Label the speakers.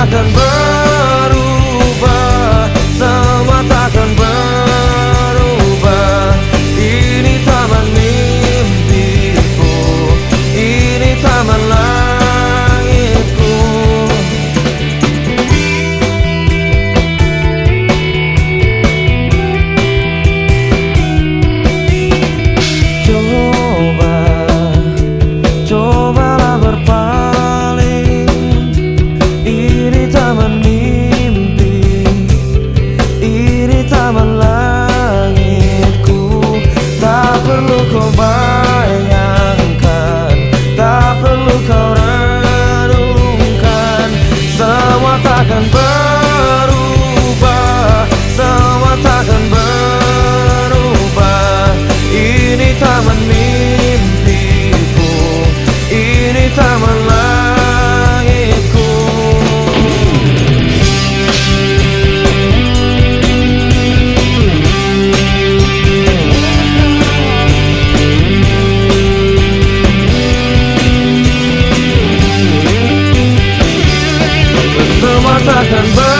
Speaker 1: takkan Semua takkan ber